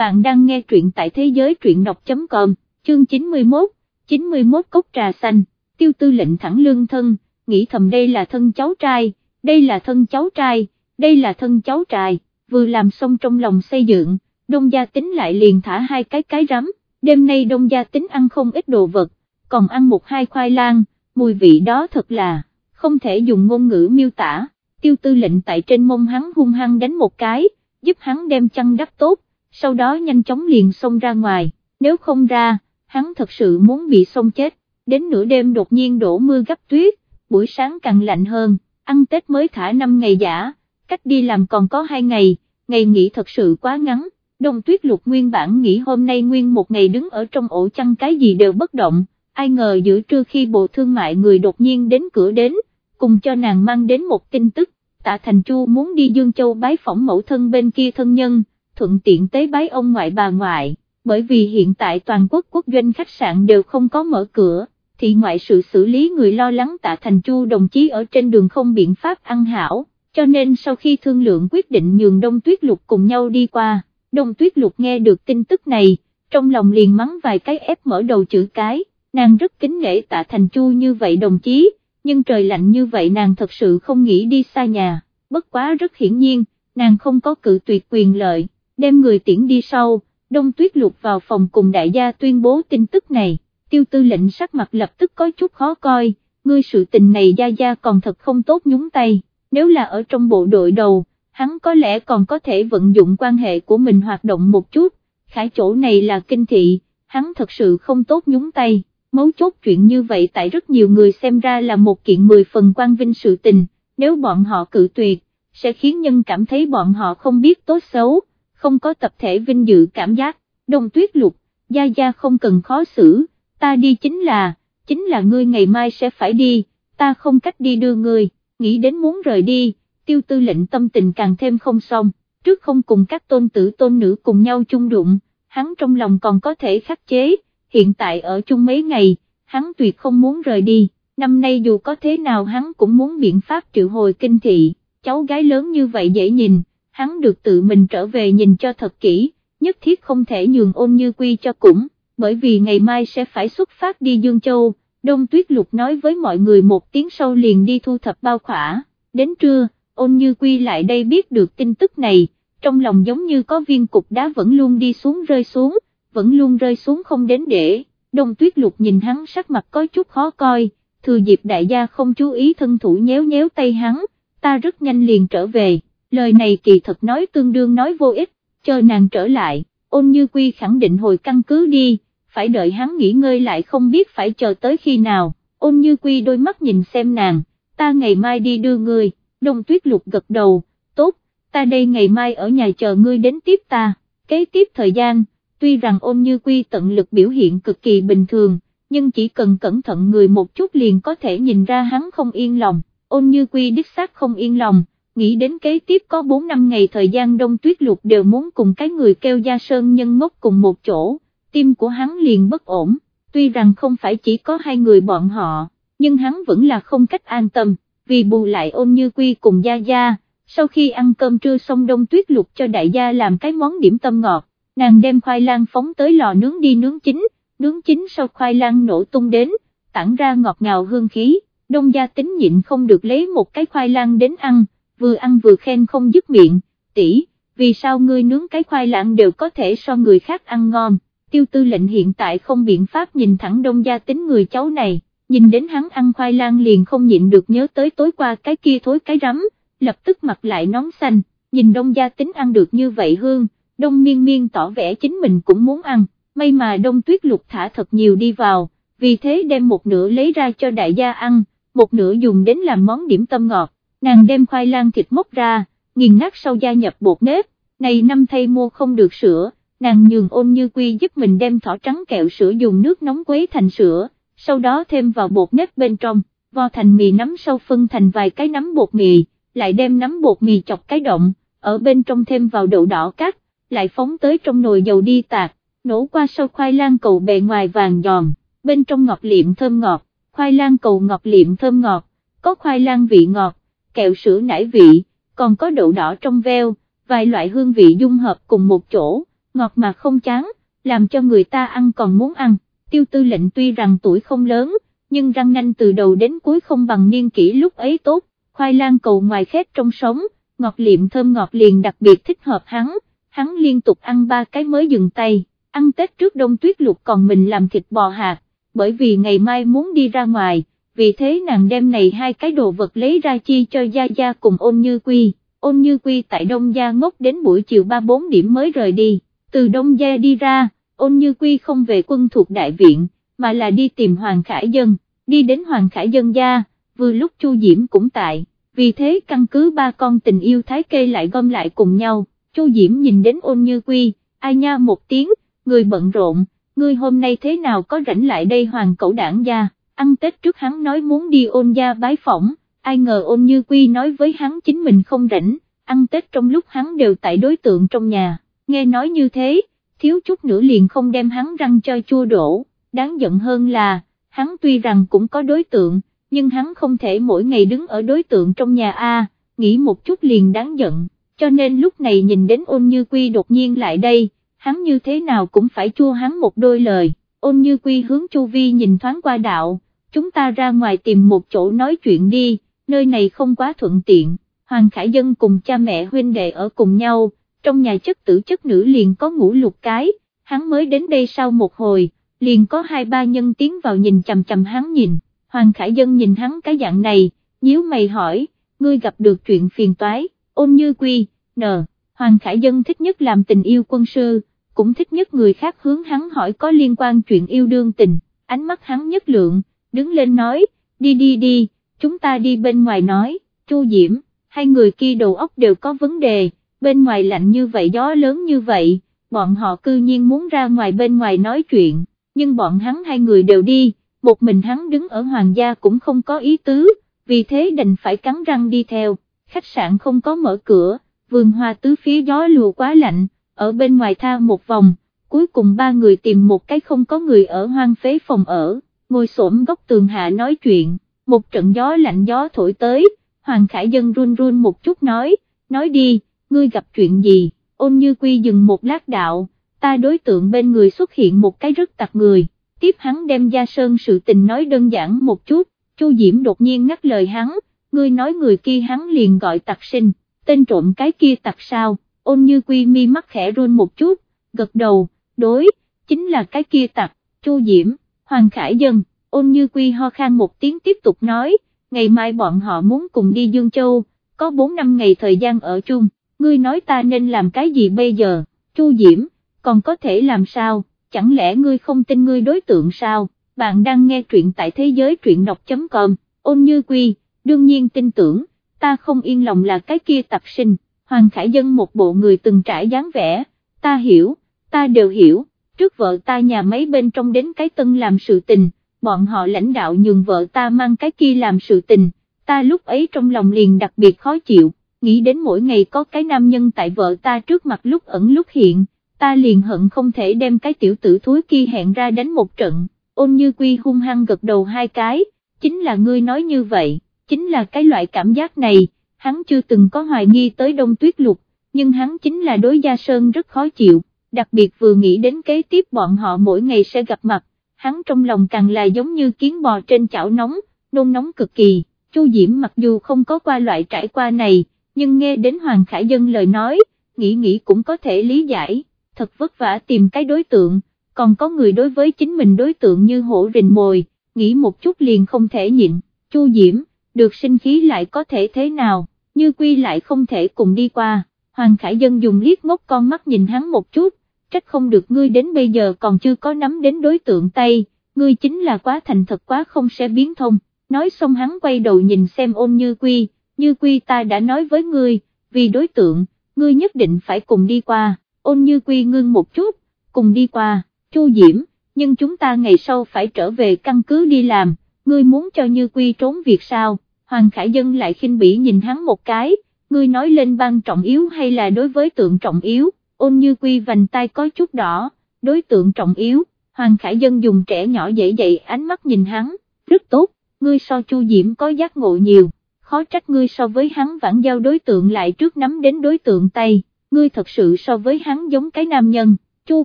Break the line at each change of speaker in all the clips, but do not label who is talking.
bạn đang nghe truyện tại thế giới truyện đọc.com, chương 91, 91 cốc trà xanh, tiêu tư lệnh thẳng lương thân, nghĩ thầm đây là thân cháu trai, đây là thân cháu trai, đây là thân cháu trai, vừa làm xong trong lòng xây dựng, đông gia tính lại liền thả hai cái cái rắm, đêm nay đông gia tính ăn không ít đồ vật, còn ăn một hai khoai lang, mùi vị đó thật là, không thể dùng ngôn ngữ miêu tả, tiêu tư lệnh tại trên mông hắn hung hăng đánh một cái, giúp hắn đem chăn đắp tốt, sau đó nhanh chóng liền xông ra ngoài, nếu không ra, hắn thật sự muốn bị xông chết, đến nửa đêm đột nhiên đổ mưa gấp tuyết, buổi sáng càng lạnh hơn, ăn Tết mới thả 5 ngày giả, cách đi làm còn có 2 ngày, ngày nghỉ thật sự quá ngắn, đông tuyết lục nguyên bản nghỉ hôm nay nguyên một ngày đứng ở trong ổ chăn cái gì đều bất động, ai ngờ giữa trưa khi bộ thương mại người đột nhiên đến cửa đến, cùng cho nàng mang đến một tin tức, tạ Thành Chu muốn đi Dương Châu bái phỏng mẫu thân bên kia thân nhân, thuận tiện tế bái ông ngoại bà ngoại, bởi vì hiện tại toàn quốc quốc doanh khách sạn đều không có mở cửa, thì ngoại sự xử lý người lo lắng tạ Thành Chu đồng chí ở trên đường không biện pháp ăn hảo, cho nên sau khi thương lượng quyết định nhường Đông Tuyết Lục cùng nhau đi qua, Đông Tuyết Lục nghe được tin tức này, trong lòng liền mắng vài cái ép mở đầu chữ cái, nàng rất kính nể tạ Thành Chu như vậy đồng chí, nhưng trời lạnh như vậy nàng thật sự không nghĩ đi xa nhà, bất quá rất hiển nhiên, nàng không có cự tuyệt quyền lợi, đem người tiễn đi sau, đông tuyết lục vào phòng cùng đại gia tuyên bố tin tức này, tiêu tư lệnh sắc mặt lập tức có chút khó coi, ngươi sự tình này gia gia còn thật không tốt nhúng tay, nếu là ở trong bộ đội đầu, hắn có lẽ còn có thể vận dụng quan hệ của mình hoạt động một chút, khải chỗ này là kinh thị, hắn thật sự không tốt nhúng tay. Mấu chốt chuyện như vậy tại rất nhiều người xem ra là một kiện mười phần quan vinh sự tình, nếu bọn họ cự tuyệt, sẽ khiến nhân cảm thấy bọn họ không biết tốt xấu, không có tập thể vinh dự cảm giác, đông tuyết lục, gia gia không cần khó xử, ta đi chính là, chính là ngươi ngày mai sẽ phải đi, ta không cách đi đưa ngươi, nghĩ đến muốn rời đi, tiêu tư lệnh tâm tình càng thêm không xong, trước không cùng các tôn tử tôn nữ cùng nhau chung đụng, hắn trong lòng còn có thể khắc chế hiện tại ở chung mấy ngày, hắn tuyệt không muốn rời đi, năm nay dù có thế nào hắn cũng muốn biện pháp triệu hồi kinh thị, cháu gái lớn như vậy dễ nhìn, hắn được tự mình trở về nhìn cho thật kỹ, nhất thiết không thể nhường ôn như quy cho cũng, bởi vì ngày mai sẽ phải xuất phát đi Dương Châu, Đông Tuyết Lục nói với mọi người một tiếng sau liền đi thu thập bao khỏa, đến trưa, ôn như quy lại đây biết được tin tức này, trong lòng giống như có viên cục đá vẫn luôn đi xuống rơi xuống, vẫn luôn rơi xuống không đến để, đông tuyết lục nhìn hắn sắc mặt có chút khó coi, thừa dịp đại gia không chú ý thân thủ nhéo nhéo tay hắn, ta rất nhanh liền trở về, lời này kỳ thật nói tương đương nói vô ích, chờ nàng trở lại, ôn như quy khẳng định hồi căn cứ đi, phải đợi hắn nghỉ ngơi lại không biết phải chờ tới khi nào, ôn như quy đôi mắt nhìn xem nàng, ta ngày mai đi đưa ngươi, đông tuyết lục gật đầu, tốt, ta đây ngày mai ở nhà chờ ngươi đến tiếp ta, kế tiếp thời gian, tuy rằng ôn như quy tận lực biểu hiện cực kỳ bình thường, nhưng chỉ cần cẩn thận người một chút liền có thể nhìn ra hắn không yên lòng, ôn như quy đích xác không yên lòng, nghĩ đến kế tiếp có 4 năm ngày thời gian đông tuyết lục đều muốn cùng cái người kêu gia sơn nhân ngốc cùng một chỗ, tim của hắn liền bất ổn, tuy rằng không phải chỉ có hai người bọn họ, nhưng hắn vẫn là không cách an tâm, vì bù lại ôn như quy cùng gia gia, sau khi ăn cơm trưa xong đông tuyết lục cho đại gia làm cái món điểm tâm ngọt, nàng đem khoai lang phóng tới lò nướng đi nướng chín, nướng chín sau khoai lang nổ tung đến, tản ra ngọt ngào hương khí, đông gia tính nhịn không được lấy một cái khoai lang đến ăn, vừa ăn vừa khen không dứt miệng, tỷ, vì sao ngươi nướng cái khoai lang đều có thể so người khác ăn ngon, tiêu tư lệnh hiện tại không biện pháp nhìn thẳng đông gia tính người cháu này, nhìn đến hắn ăn khoai lang liền không nhịn được nhớ tới tối qua cái kia thối cái rắm, lập tức mặt lại nóng xanh, nhìn đông gia tính ăn được như vậy hương đông miên miên tỏ vẻ chính mình cũng muốn ăn, may mà đông tuyết lục thả thật nhiều đi vào, vì thế đem một nửa lấy ra cho đại gia ăn, một nửa dùng đến làm món điểm tâm ngọt, nàng đem khoai lang thịt mốc ra, nghiền nát sau gia nhập bột nếp, này năm thay mua không được sữa, nàng nhường ôn như quy giúp mình đem thỏ trắng kẹo sữa dùng nước nóng quấy thành sữa, sau đó thêm vào bột nếp bên trong, vo thành mì nắm sau phân thành vài cái nắm bột mì, lại đem nắm bột mì chọc cái động, ở bên trong thêm vào đậu đỏ cắt, lại phóng tới trong nồi dầu đi tạc, nổ qua sau khoai lang cầu bề ngoài vàng giòn, bên trong ngọt liệm thơm ngọt, khoai lang cầu ngọt liệm thơm ngọt, có khoai lang vị ngọt, kẹo sữa nải vị, còn có đậu đỏ trong veo, vài loại hương vị dung hợp cùng một chỗ, ngọt mà không chán, làm cho người ta ăn còn muốn ăn, tiêu tư lệnh tuy rằng tuổi không lớn, nhưng răng nanh từ đầu đến cuối không bằng niên kỷ lúc ấy tốt, khoai lang cầu ngoài khét trong sống, ngọt liệm thơm ngọt liền đặc biệt thích hợp hắn, hắn liên tục ăn ba cái mới dừng tay, ăn Tết trước đông tuyết lục còn mình làm thịt bò hạt, bởi vì ngày mai muốn đi ra ngoài, vì thế nàng đem này hai cái đồ vật lấy ra chi cho Gia Gia cùng ôn như quy, ôn như quy tại Đông Gia ngốc đến buổi chiều 3-4 điểm mới rời đi, từ Đông Gia đi ra, ôn như quy không về quân thuộc đại viện, mà là đi tìm Hoàng Khải Dân, đi đến Hoàng Khải Dân gia, vừa lúc Chu Diễm cũng tại, vì thế căn cứ ba con tình yêu thái kê lại gom lại cùng nhau, Chu Diễm nhìn đến ôn như quy, ai nha một tiếng, người bận rộn, người hôm nay thế nào có rảnh lại đây hoàng cẩu đảng gia, ăn Tết trước hắn nói muốn đi ôn gia bái phỏng, ai ngờ ôn như quy nói với hắn chính mình không rảnh, ăn Tết trong lúc hắn đều tại đối tượng trong nhà, nghe nói như thế, thiếu chút nữa liền không đem hắn răng cho chua đổ, đáng giận hơn là, hắn tuy rằng cũng có đối tượng, nhưng hắn không thể mỗi ngày đứng ở đối tượng trong nhà A, nghĩ một chút liền đáng giận, cho nên lúc này nhìn đến ôn như quy đột nhiên lại đây, hắn như thế nào cũng phải chua hắn một đôi lời, ôn như quy hướng Chu Vi nhìn thoáng qua đạo, chúng ta ra ngoài tìm một chỗ nói chuyện đi, nơi này không quá thuận tiện, Hoàng Khải Dân cùng cha mẹ huynh đệ ở cùng nhau, trong nhà chất tử chất nữ liền có ngủ lục cái, hắn mới đến đây sau một hồi, liền có hai ba nhân tiến vào nhìn chầm chầm hắn nhìn, Hoàng Khải Dân nhìn hắn cái dạng này, nhíu mày hỏi, ngươi gặp được chuyện phiền toái, ôn như quy, nờ, Hoàng Khải Dân thích nhất làm tình yêu quân sư, cũng thích nhất người khác hướng hắn hỏi có liên quan chuyện yêu đương tình, ánh mắt hắn nhất lượng, đứng lên nói, đi đi đi, chúng ta đi bên ngoài nói, Chu Diễm, hai người kia đầu óc đều có vấn đề, bên ngoài lạnh như vậy gió lớn như vậy, bọn họ cư nhiên muốn ra ngoài bên ngoài nói chuyện, nhưng bọn hắn hai người đều đi, một mình hắn đứng ở hoàng gia cũng không có ý tứ, vì thế đành phải cắn răng đi theo, khách sạn không có mở cửa, vườn hoa tứ phía gió lùa quá lạnh, ở bên ngoài tha một vòng, cuối cùng ba người tìm một cái không có người ở hoang phế phòng ở, ngồi xổm góc tường hạ nói chuyện, một trận gió lạnh gió thổi tới, Hoàng Khải Dân run run một chút nói, nói đi, ngươi gặp chuyện gì, ôn như quy dừng một lát đạo, ta đối tượng bên người xuất hiện một cái rất tặc người, tiếp hắn đem Gia Sơn sự tình nói đơn giản một chút, Chu Diễm đột nhiên ngắt lời hắn, ngươi nói người kia hắn liền gọi tặc sinh, tên trộm cái kia tặc sao, ôn như quy mi mắt khẽ run một chút, gật đầu, đối, chính là cái kia tặc, Chu Diễm, Hoàng Khải Dân, ôn như quy ho khan một tiếng tiếp tục nói, ngày mai bọn họ muốn cùng đi Dương Châu, có 4 năm ngày thời gian ở chung, ngươi nói ta nên làm cái gì bây giờ, Chu Diễm, còn có thể làm sao, chẳng lẽ ngươi không tin ngươi đối tượng sao, bạn đang nghe truyện tại thế giới truyện đọc.com, ôn như quy, đương nhiên tin tưởng, ta không yên lòng là cái kia tập sinh, Hoàng Khải Dân một bộ người từng trải dáng vẻ, ta hiểu, ta đều hiểu, trước vợ ta nhà mấy bên trong đến cái tân làm sự tình, bọn họ lãnh đạo nhường vợ ta mang cái kia làm sự tình, ta lúc ấy trong lòng liền đặc biệt khó chịu, nghĩ đến mỗi ngày có cái nam nhân tại vợ ta trước mặt lúc ẩn lúc hiện, ta liền hận không thể đem cái tiểu tử thúi kia hẹn ra đánh một trận, ôn như quy hung hăng gật đầu hai cái, chính là ngươi nói như vậy, chính là cái loại cảm giác này, hắn chưa từng có hoài nghi tới đông tuyết lục, nhưng hắn chính là đối gia sơn rất khó chịu, đặc biệt vừa nghĩ đến kế tiếp bọn họ mỗi ngày sẽ gặp mặt, hắn trong lòng càng là giống như kiến bò trên chảo nóng, nôn nóng cực kỳ, Chu Diễm mặc dù không có qua loại trải qua này, nhưng nghe đến Hoàng Khải Dân lời nói, nghĩ nghĩ cũng có thể lý giải, thật vất vả tìm cái đối tượng, còn có người đối với chính mình đối tượng như hổ rình mồi, nghĩ một chút liền không thể nhịn, Chu Diễm, được sinh khí lại có thể thế nào, như quy lại không thể cùng đi qua, Hoàng Khải Dân dùng liếc ngốc con mắt nhìn hắn một chút, trách không được ngươi đến bây giờ còn chưa có nắm đến đối tượng tay, ngươi chính là quá thành thật quá không sẽ biến thông, nói xong hắn quay đầu nhìn xem ôn như quy, như quy ta đã nói với ngươi, vì đối tượng, ngươi nhất định phải cùng đi qua, ôn như quy ngưng một chút, cùng đi qua, chu diễm, nhưng chúng ta ngày sau phải trở về căn cứ đi làm, ngươi muốn cho như quy trốn việc sao, Hoàng Khải Dân lại khinh bỉ nhìn hắn một cái, ngươi nói lên ban trọng yếu hay là đối với tượng trọng yếu, ôn như quy vành tay có chút đỏ, đối tượng trọng yếu, Hoàng Khải Dân dùng trẻ nhỏ dễ dậy ánh mắt nhìn hắn, rất tốt, ngươi so Chu Diễm có giác ngộ nhiều, khó trách ngươi so với hắn vãn giao đối tượng lại trước nắm đến đối tượng tay. ngươi thật sự so với hắn giống cái nam nhân, Chu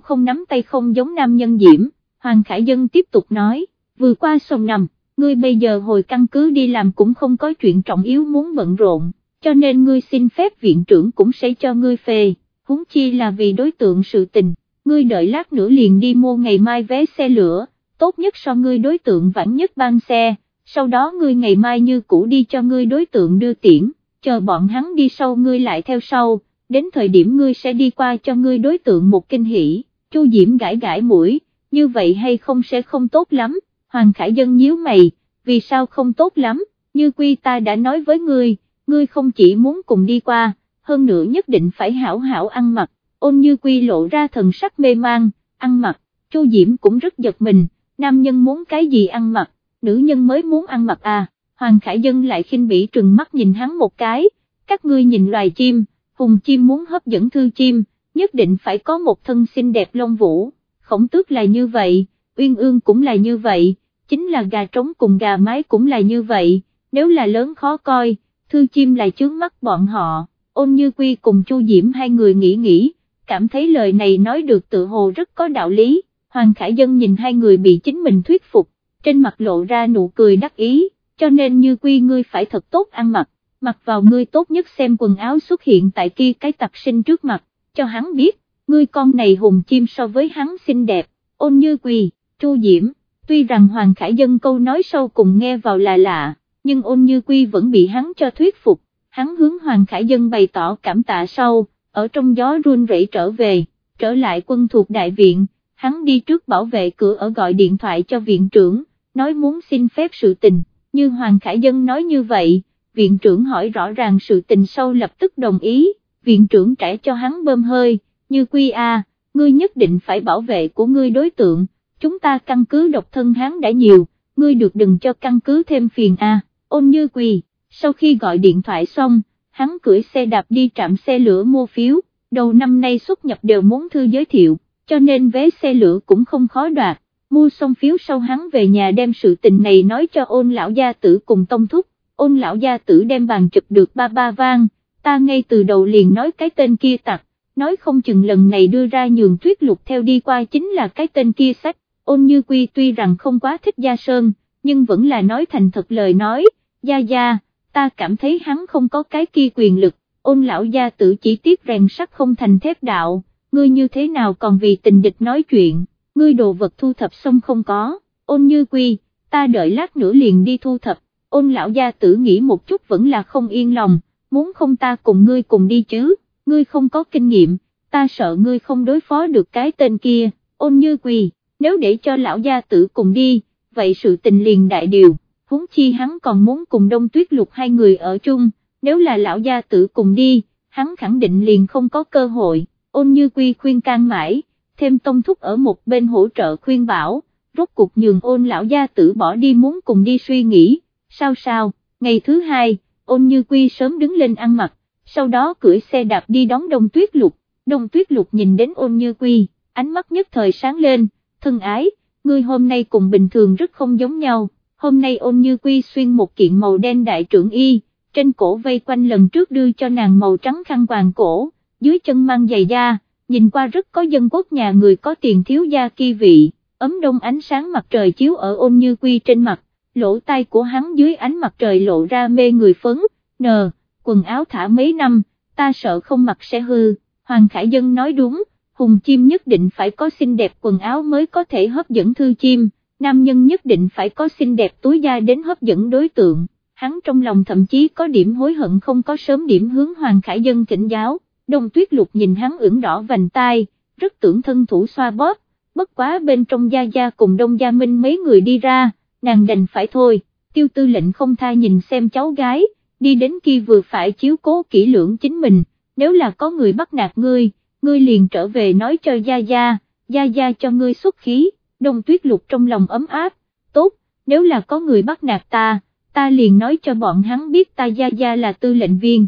không nắm tay không giống nam nhân diễm, Hoàng Khải Dân tiếp tục nói, vừa qua sông nằm, ngươi bây giờ hồi căn cứ đi làm cũng không có chuyện trọng yếu muốn bận rộn, cho nên ngươi xin phép viện trưởng cũng sẽ cho ngươi phê, huống chi là vì đối tượng sự tình, ngươi đợi lát nữa liền đi mua ngày mai vé xe lửa, tốt nhất so ngươi đối tượng vãn nhất ban xe, sau đó ngươi ngày mai như cũ đi cho ngươi đối tượng đưa tiễn, chờ bọn hắn đi sau ngươi lại theo sau, đến thời điểm ngươi sẽ đi qua cho ngươi đối tượng một kinh hỉ, Chu Diễm gãi gãi mũi, như vậy hay không sẽ không tốt lắm, Hoàng Khải Dân nhíu mày, vì sao không tốt lắm, như quy ta đã nói với ngươi, ngươi không chỉ muốn cùng đi qua, hơn nữa nhất định phải hảo hảo ăn mặc, ôn như quy lộ ra thần sắc mê mang, ăn mặc, Chu Diễm cũng rất giật mình, nam nhân muốn cái gì ăn mặc, nữ nhân mới muốn ăn mặc à, Hoàng Khải Dân lại khinh bỉ trừng mắt nhìn hắn một cái, các ngươi nhìn loài chim, hùng chim muốn hấp dẫn thư chim, nhất định phải có một thân xinh đẹp lông vũ, khổng tước là như vậy, uyên ương cũng là như vậy, chính là gà trống cùng gà mái cũng là như vậy, nếu là lớn khó coi, thư chim lại chướng mắt bọn họ, ôn như quy cùng chu diễm hai người nghĩ nghĩ, cảm thấy lời này nói được tự hồ rất có đạo lý, Hoàng Khải Dân nhìn hai người bị chính mình thuyết phục, trên mặt lộ ra nụ cười đắc ý, cho nên như quy ngươi phải thật tốt ăn mặc, mặc vào ngươi tốt nhất xem quần áo xuất hiện tại kia cái tặc sinh trước mặt, cho hắn biết, ngươi con này hùng chim so với hắn xinh đẹp, ôn như quy, chu diễm, tuy rằng Hoàng Khải Dân câu nói sâu cùng nghe vào là lạ, nhưng ôn như quy vẫn bị hắn cho thuyết phục, hắn hướng Hoàng Khải Dân bày tỏ cảm tạ sau, ở trong gió run rẩy trở về, trở lại quân thuộc đại viện, hắn đi trước bảo vệ cửa ở gọi điện thoại cho viện trưởng, nói muốn xin phép sự tình, như Hoàng Khải Dân nói như vậy, viện trưởng hỏi rõ ràng sự tình sau lập tức đồng ý, viện trưởng trả cho hắn bơm hơi, như quy a, ngươi nhất định phải bảo vệ của ngươi đối tượng, chúng ta căn cứ độc thân hắn đã nhiều, ngươi được đừng cho căn cứ thêm phiền a, ôn như quy, sau khi gọi điện thoại xong, hắn cưỡi xe đạp đi trạm xe lửa mua phiếu, đầu năm nay xuất nhập đều muốn thư giới thiệu, cho nên vé xe lửa cũng không khó đoạt, mua xong phiếu sau hắn về nhà đem sự tình này nói cho ôn lão gia tử cùng tông thúc, ôn lão gia tử đem bàn chụp được ba ba vang, ta ngay từ đầu liền nói cái tên kia tặc, nói không chừng lần này đưa ra nhường tuyết lục theo đi qua chính là cái tên kia sách, ôn như quy tuy rằng không quá thích Gia Sơn, nhưng vẫn là nói thành thật lời nói, Gia Gia, ta cảm thấy hắn không có cái kia quyền lực, ôn lão gia tử chỉ tiếc rèn sắt không thành thép đạo, ngươi như thế nào còn vì tình địch nói chuyện, ngươi đồ vật thu thập xong không có, ôn như quy, ta đợi lát nữa liền đi thu thập, ôn lão gia tử nghĩ một chút vẫn là không yên lòng, muốn không ta cùng ngươi cùng đi chứ, ngươi không có kinh nghiệm, ta sợ ngươi không đối phó được cái tên kia, ôn như quy, nếu để cho lão gia tử cùng đi, vậy sự tình liền đại điều, huống chi hắn còn muốn cùng đông tuyết lục hai người ở chung, nếu là lão gia tử cùng đi, hắn khẳng định liền không có cơ hội, ôn như quy khuyên can mãi, thêm tông thúc ở một bên hỗ trợ khuyên bảo, rốt cuộc nhường ôn lão gia tử bỏ đi muốn cùng đi suy nghĩ, sao sao, ngày thứ hai, ôn như quy sớm đứng lên ăn mặc, sau đó cưỡi xe đạp đi đón đông tuyết lục, đông tuyết lục nhìn đến ôn như quy, ánh mắt nhất thời sáng lên, thân ái, ngươi hôm nay cùng bình thường rất không giống nhau, hôm nay ôn như quy xuyên một kiện màu đen đại trưởng y, trên cổ vây quanh lần trước đưa cho nàng màu trắng khăn quàng cổ, dưới chân mang giày da, nhìn qua rất có dân quốc nhà người có tiền thiếu gia kỳ vị, ấm đông ánh sáng mặt trời chiếu ở ôn như quy trên mặt, lỗ tai của hắn dưới ánh mặt trời lộ ra mê người phấn, nờ, quần áo thả mấy năm, ta sợ không mặc sẽ hư, Hoàng Khải Dân nói đúng, hùng chim nhất định phải có xinh đẹp quần áo mới có thể hấp dẫn thư chim, nam nhân nhất định phải có xinh đẹp túi da đến hấp dẫn đối tượng, hắn trong lòng thậm chí có điểm hối hận không có sớm điểm hướng Hoàng Khải Dân thỉnh giáo, đông tuyết lục nhìn hắn ửng đỏ vành tai, rất tưởng thân thủ xoa bóp, bất quá bên trong gia gia cùng đông gia minh mấy người đi ra, nàng đành phải thôi, tiêu tư lệnh không tha nhìn xem cháu gái, đi đến kia vừa phải chiếu cố kỹ lưỡng chính mình, nếu là có người bắt nạt ngươi, ngươi liền trở về nói cho gia gia, gia gia cho ngươi xuất khí, đông tuyết lục trong lòng ấm áp, tốt, nếu là có người bắt nạt ta, ta liền nói cho bọn hắn biết ta gia gia là tư lệnh viên.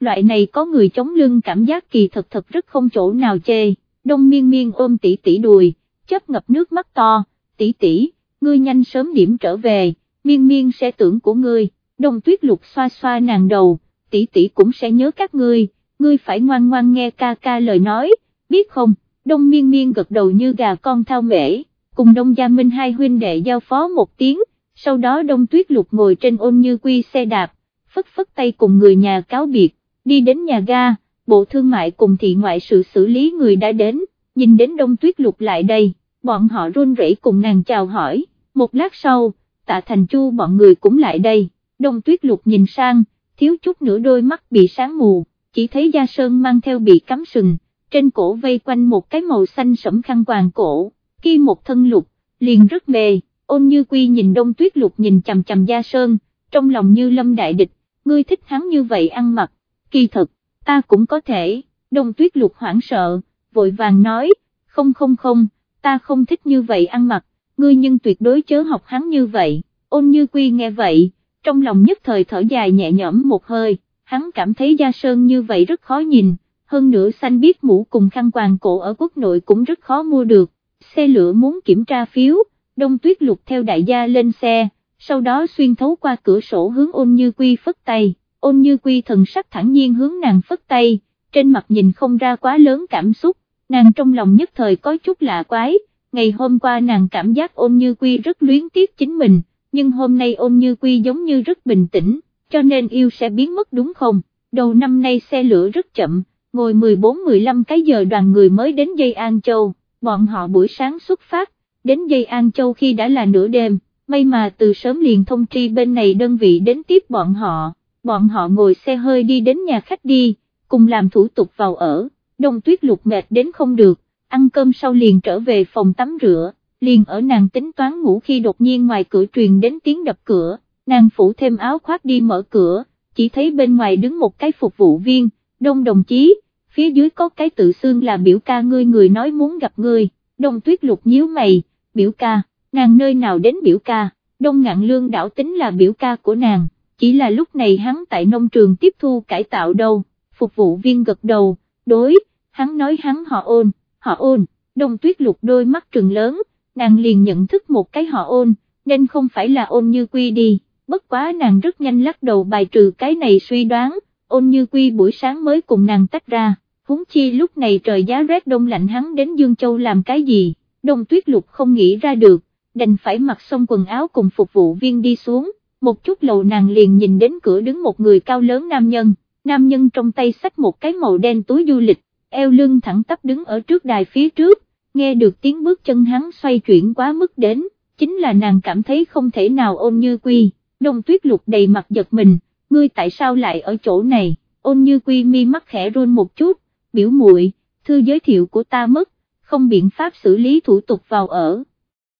Loại này có người chống lưng cảm giác kỳ thật thật rất không chỗ nào chê, đông miên miên ôm tỷ tỷ đùi, chấp ngập nước mắt to, tỷ tỷ, ngươi nhanh sớm điểm trở về, miên miên sẽ tưởng của ngươi, đông tuyết lục xoa xoa nàng đầu, tỷ tỷ cũng sẽ nhớ các ngươi, ngươi phải ngoan ngoan nghe ca ca lời nói, biết không, đông miên miên gật đầu như gà con thao mễ, cùng đông gia minh hai huynh đệ giao phó một tiếng, sau đó đông tuyết lục ngồi trên ôn như quy xe đạp, phất phất tay cùng người nhà cáo biệt, đi đến nhà ga, bộ thương mại cùng thị ngoại sự xử lý người đã đến, nhìn đến đông tuyết lục lại đây, bọn họ run rẩy cùng nàng chào hỏi, một lát sau, tạ thành chu bọn người cũng lại đây, đông tuyết lục nhìn sang, thiếu chút nữa đôi mắt bị sáng mù, chỉ thấy Gia Sơn mang theo bị cắm sừng, trên cổ vây quanh một cái màu xanh sẫm khăn quàng cổ, kia một thân lục, liền rất mề, ôn như quy nhìn đông tuyết lục nhìn chằm chằm Gia Sơn, trong lòng như lâm đại địch, ngươi thích hắn như vậy ăn mặc, kỳ thật, ta cũng có thể, đông tuyết lục hoảng sợ, vội vàng nói, không không không, ta không thích như vậy ăn mặc, ngươi nhưng tuyệt đối chớ học hắn như vậy, ôn như quy nghe vậy, trong lòng nhất thời thở dài nhẹ nhõm một hơi, hắn cảm thấy da Sơn như vậy rất khó nhìn, hơn nữa xanh biết mũ cùng khăn quàng cổ ở quốc nội cũng rất khó mua được, xe lửa muốn kiểm tra phiếu, đông tuyết lục theo đại gia lên xe, sau đó xuyên thấu qua cửa sổ hướng ôn như quy phất tay, ôn như quy thần sắc thẳng nhiên hướng nàng phất tay, trên mặt nhìn không ra quá lớn cảm xúc, nàng trong lòng nhất thời có chút lạ quái, ngày hôm qua nàng cảm giác ôn như quy rất luyến tiếc chính mình, nhưng hôm nay ôn như quy giống như rất bình tĩnh, cho nên yêu sẽ biến mất đúng không, đầu năm nay xe lửa rất chậm, ngồi 14-15 cái giờ đoàn người mới đến dây An Châu, bọn họ buổi sáng xuất phát, đến dây An Châu khi đã là nửa đêm, may mà từ sớm liền thông tri bên này đơn vị đến tiếp bọn họ, bọn họ ngồi xe hơi đi đến nhà khách đi, cùng làm thủ tục vào ở, đông tuyết lục mệt đến không được, ăn cơm sau liền trở về phòng tắm rửa, liền ở nàng tính toán ngủ khi đột nhiên ngoài cửa truyền đến tiếng đập cửa, nàng phủ thêm áo khoác đi mở cửa, chỉ thấy bên ngoài đứng một cái phục vụ viên, đông đồng chí, phía dưới có cái tự xương là biểu ca ngươi người nói muốn gặp ngươi, đông tuyết lục nhíu mày, biểu ca, nàng nơi nào đến biểu ca, đông ngạn lương đảo tính là biểu ca của nàng, chỉ là lúc này hắn tại nông trường tiếp thu cải tạo đâu, phục vụ viên gật đầu, đối, hắn nói hắn họ ôn, họ ôn, đông tuyết lục đôi mắt trừng lớn, nàng liền nhận thức một cái họ ôn, nên không phải là ôn như quy đi, bất quá nàng rất nhanh lắc đầu bài trừ cái này suy đoán, ôn như quy buổi sáng mới cùng nàng tách ra, huống chi lúc này trời giá rét đông lạnh hắn đến Dương Châu làm cái gì, đông tuyết lục không nghĩ ra được, đành phải mặc xong quần áo cùng phục vụ viên đi xuống, một chút lầu nàng liền nhìn đến cửa đứng một người cao lớn nam nhân, nam nhân trong tay xách một cái màu đen túi du lịch, eo lưng thẳng tắp đứng ở trước đài phía trước, nghe được tiếng bước chân hắn xoay chuyển quá mức đến, chính là nàng cảm thấy không thể nào ôn như quy, đông tuyết lục đầy mặt giật mình, ngươi tại sao lại ở chỗ này, ôn như quy mi mắt khẽ run một chút, biểu muội thư giới thiệu của ta mất, không biện pháp xử lý thủ tục vào ở,